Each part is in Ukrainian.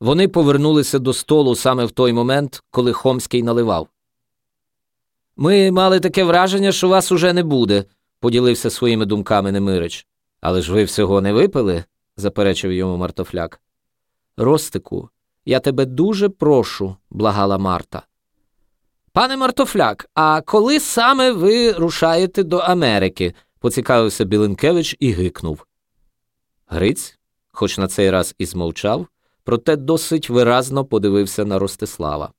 Вони повернулися до столу саме в той момент, коли Хомський наливав. Ми мали таке враження, що вас уже не буде, поділився своїми думками Немирич. Але ж ви всього не випили, заперечив йому Мартофляк. Ростику, я тебе дуже прошу, благала Марта. Пане Мартофляк, а коли саме ви рушаєте до Америки? поцікавився Білинкевич і гикнув. Гриць, хоч на цей раз і змовчав, проте досить виразно подивився на Ростислава.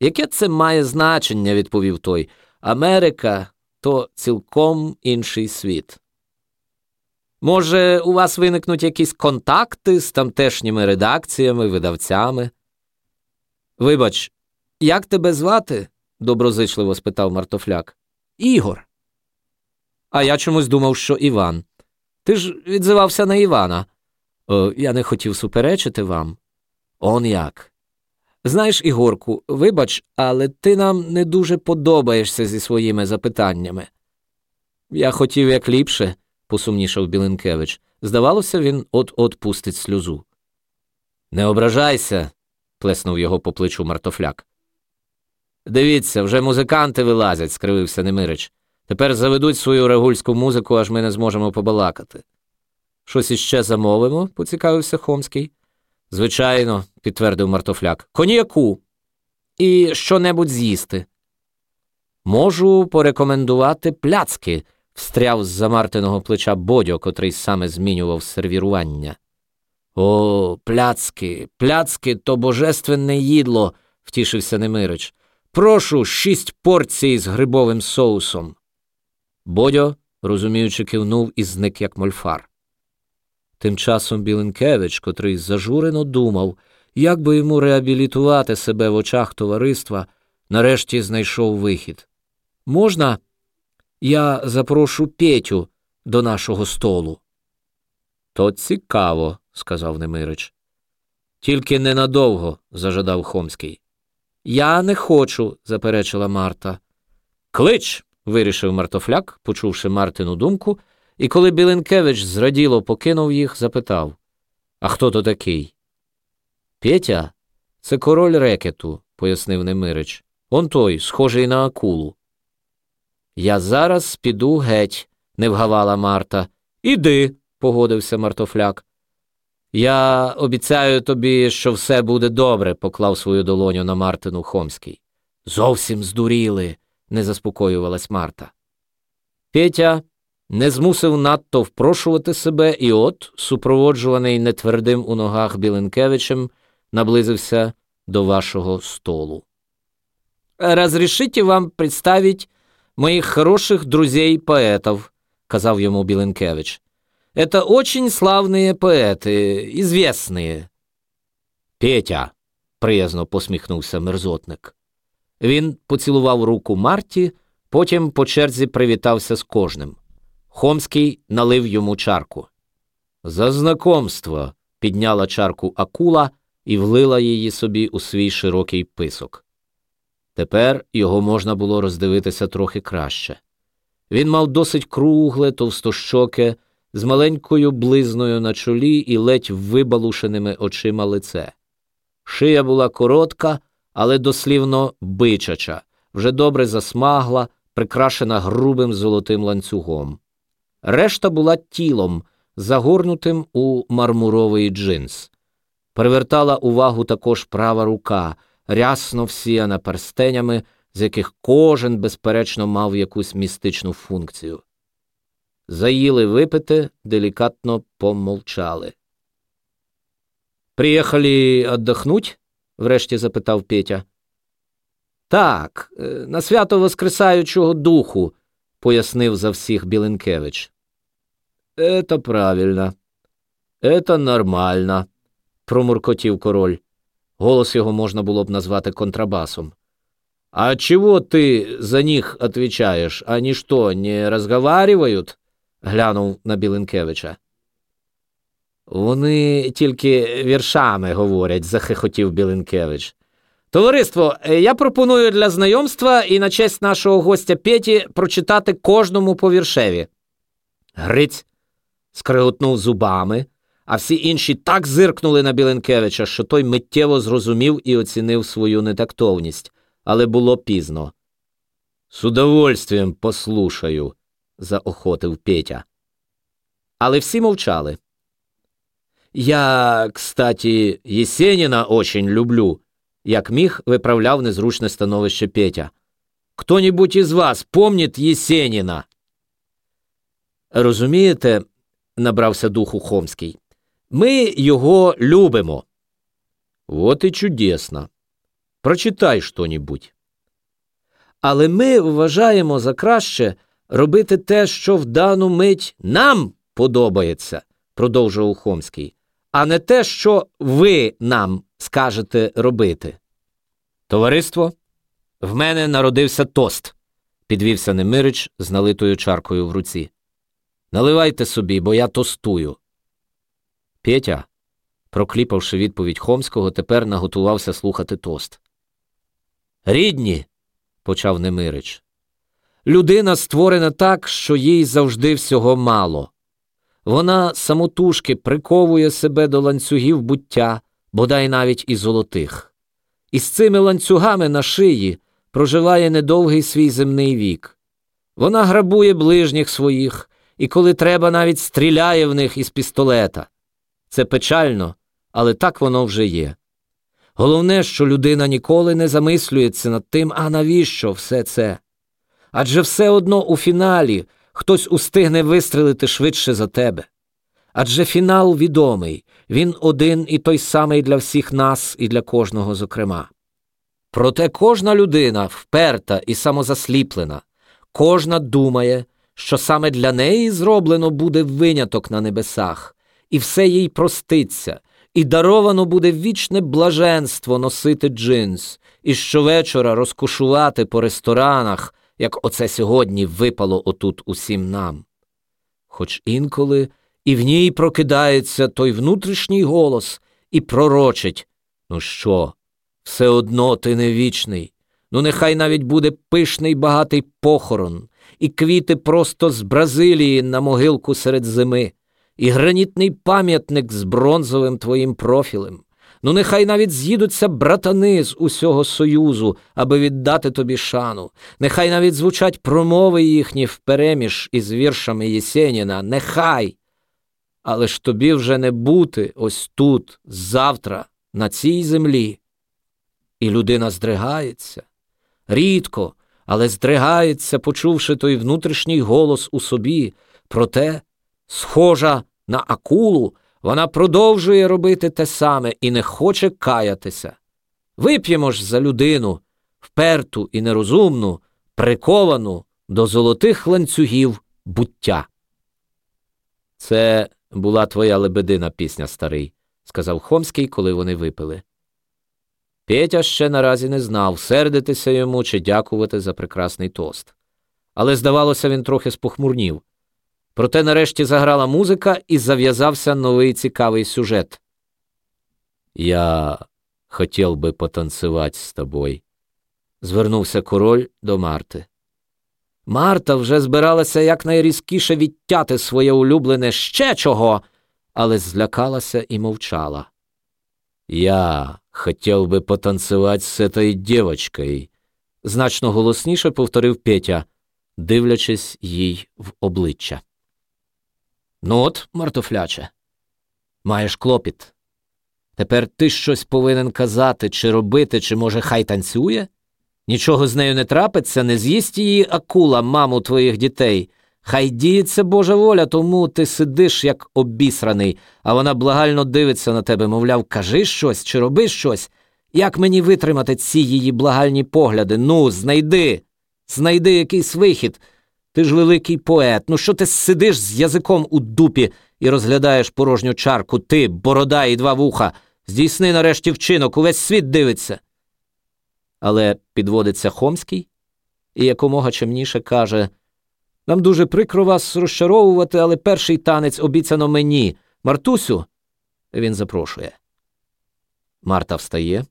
Яке це має значення, відповів той. Америка то цілком інший світ. Може, у вас виникнуть якісь контакти з тамтешніми редакціями, видавцями? Вибач, як тебе звати? доброзичливо спитав Мартофляк. Ігор. А я чомусь думав, що Іван. Ти ж відзивався на Івана. О, Я не хотів суперечити вам. Он як. Знаєш, Ігорку, вибач, але ти нам не дуже подобаєшся зі своїми запитаннями. Я хотів як ліпше, посумнішав Білинкевич. Здавалося, він от-от пустить сльозу. Не ображайся, плеснув його по плечу Мартофляк. Дивіться, вже музиканти вилазять, скривився Немирич. Тепер заведуть свою регульську музику, аж ми не зможемо побалакати. Щось іще замовимо, поцікавився Хомський. Звичайно, підтвердив Мартофляк. Коньяку і що-небудь з'їсти. Можу порекомендувати пляцки, встряв з за Мартиного плеча Бодьо, котрий саме змінював сервірування. О, пляцки, пляцки то божественне їдло, втішився Немирич. Прошу шість порцій з грибовим соусом. Бодьо, розуміючи, кивнув і зник, як мольфар. Тим часом Білинкевич, котрий зажурено думав, як би йому реабілітувати себе в очах товариства, нарешті знайшов вихід. Можна, я запрошу Петю до нашого столу? То цікаво, сказав Немирич. Тільки ненадовго, зажадав Хомський. Я не хочу, заперечила Марта. Клич. вирішив Мартофляк, почувши Мартину думку, і коли Білинкевич зраділо покинув їх, запитав А хто то такий? Петя, це король рекету, пояснив Немирич. Он той, схожий на акулу. Я зараз піду геть, не вгавала Марта. Іди, погодився Мартофляк. Я обіцяю тобі, що все буде добре, поклав свою долоню на Мартину Хомський. Зовсім здуріли, не заспокоювалась Марта. Петя не змусив надто впрошувати себе, і от, супроводжуваний нетвердим у ногах Біленкевичем, наблизився до вашого столу. Разрешите вам представить моих хороших друзей-поэтов, казав йому Біленкевич. Это очень славные поети, известные. Петя, приязно посміхнувся мерзотник. Він поцілував руку Марті, потім по черзі привітався з кожним. Хомський налив йому чарку. За знакомство підняла чарку акула і влила її собі у свій широкий писок. Тепер його можна було роздивитися трохи краще. Він мав досить кругле, товстощоке, з маленькою близною на чолі і ледь вибалушеними очима лице. Шия була коротка, але дослівно бичача, вже добре засмагла, прикрашена грубим золотим ланцюгом. Решта була тілом, загорнутим у мармуровий джинс. Привертала увагу також права рука, рясно всіяна перстенями, з яких кожен, безперечно, мав якусь містичну функцію. Заїли випити, делікатно помовчали. Приїхали отдохнуть? врешті запитав Петя. Так, е, на свято Воскресаючого духу, пояснив за всіх Біленкевич. Это правильно. Это нормально, промуркотів король. Голос його можна було б назвати контрабасом. А чего ты за них отвечаешь? Они что, не разговаривают? глянув на Біленкевича. Вони тільки віршами говорять, захихотів Біленкевич. Товариство, я пропоную для знайомства і на честь нашого гостя Петі прочитати кожному по віршеві. Гриць скриготнув зубами, а всі інші так зиркнули на Біленкевича, що той миттєво зрозумів і оцінив свою нетактовність, але було пізно. З удовольствием послушаю, заохотив Петя. Але всі мовчали. Я, кстати, Єсеніна очень люблю, як міг виправляв незручне становище Петя. Хто-нибудь із вас помнить Єсеніна? Розумієте, набрався духу Хомський. Ми його любимо. От і чудесно. Прочитай що-нибудь. Але ми вважаємо за краще робити те, що в дану мить нам подобається, продовжував Хомський, а не те, що ви нам скажете робити. Товариство, в мене народився тост, підвівся Немирич з налитою чаркою в руці. Наливайте собі, бо я тостую. Петя, прокліпавши відповідь Хомського, тепер наготувався слухати тост. Рідні, почав Немирич, людина створена так, що їй завжди всього мало. Вона самотужки приковує себе до ланцюгів буття, бодай навіть і золотих. І з цими ланцюгами на шиї проживає недовгий свій земний вік. Вона грабує ближніх своїх і, коли треба, навіть стріляє в них із пістолета. Це печально, але так воно вже є. Головне, що людина ніколи не замислюється над тим, а навіщо все це? Адже все одно у фіналі хтось устигне вистрелити швидше за тебе. Адже фінал відомий, він один і той самий для всіх нас і для кожного зокрема. Проте кожна людина вперта і самозасліплена, кожна думає, що саме для неї зроблено буде виняток на небесах, і все їй проститься, і даровано буде вічне блаженство носити джинс, і щовечора розкошувати по ресторанах, як оце сьогодні випало отут усім нам. Хоч інколи і в ній прокидається той внутрішній голос і пророчить Ну що, все одно ти не вічний, ну нехай навіть буде пишний багатий похорон, і квіти просто з Бразилії на могилку серед зими, і гранітний пам'ятник з бронзовим твоїм профілем. Ну, нехай навіть з'їдуться братани з усього Союзу, аби віддати тобі шану, нехай навіть звучать промови їхні впереміж із віршами Єсеніна, нехай. Але ж тобі вже не бути ось тут, завтра, на цій землі. І людина здригається. Рідко, але здригається, почувши той внутрішній голос у собі, проте, схожа на акулу, вона продовжує робити те саме і не хоче каятися. Вип'ємо ж за людину, вперту і нерозумну, приковану до золотих ланцюгів буття. Це була твоя лебедина пісня, старий, сказав Хомський, коли вони випили. Петя ще наразі не знав, сердитися йому чи дякувати за прекрасний тост. Але, здавалося, він трохи спохмурнів. Проте нарешті заграла музика і зав'язався новий цікавий сюжет. Я хотів би потанцювати з тобою, звернувся король до Марти. Марта вже збиралася якнайрізкіше відтяти своє улюблене ще чого, але злякалася і мовчала. Я хотів би потанцювати з цією дівочкою, значно голосніше повторив Петя, дивлячись їй в обличчя. Ну от, мартофляче, маєш клопіт. Тепер ти щось повинен казати, чи робити, чи, може, хай танцює? Нічого з нею не трапиться, не з'їсть її акула, маму твоїх дітей. Хай діється Божа воля, тому ти сидиш, як обісраний, а вона благально дивиться на тебе, мовляв, кажи щось чи роби щось. Як мені витримати ці її благальні погляди? Ну, знайди, знайди якийсь вихід. Ти ж великий поет. Ну що ти сидиш з язиком у дупі і розглядаєш порожню чарку, ти, борода і два вуха. Здійсни нарешті вчинок, увесь світ дивиться. Але підводиться Хомський і якомога чемніше каже Нам дуже прикро вас розчаровувати, але перший танець обіцяно мені. Мартусю, він запрошує. Марта встає.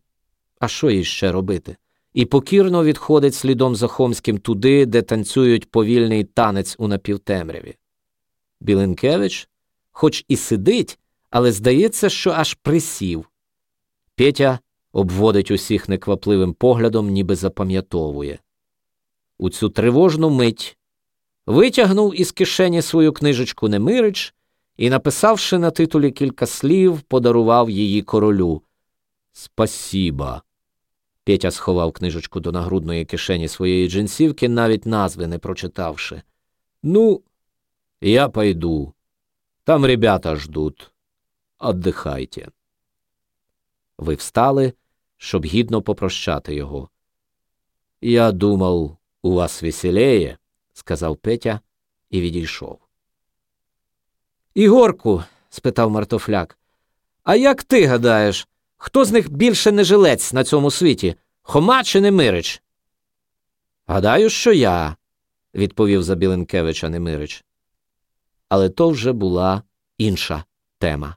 А що їй ще робити? І покірно відходить слідом за Хомським туди, де танцюють повільний танець у напівтемряві. Біленкевич, хоч і сидить, але здається, що аж присів. Петя обводить усіх неквапливим поглядом, ніби запам'ятовує. У цю тривожну мить витягнув із кишені свою книжечку Немирич і, написавши на титулі кілька слів, подарував її королю. Спасіба. Петя сховав книжечку до нагрудної кишені своєї джинсівки, навіть назви не прочитавши. Ну, я пойду. Там ребята ждут. Отдыхайте. Ви встали, щоб гідно попрощати його. Я думав, у вас веселіє, сказав Петя і відійшов. Ігорку, спитав Мартофляк, а як ти гадаєш, хто з них більше не жилець на цьому світі? Хома чи Немирич? Гадаю, що я, відповів за Біленкевича Немирич. Але то вже була інша тема.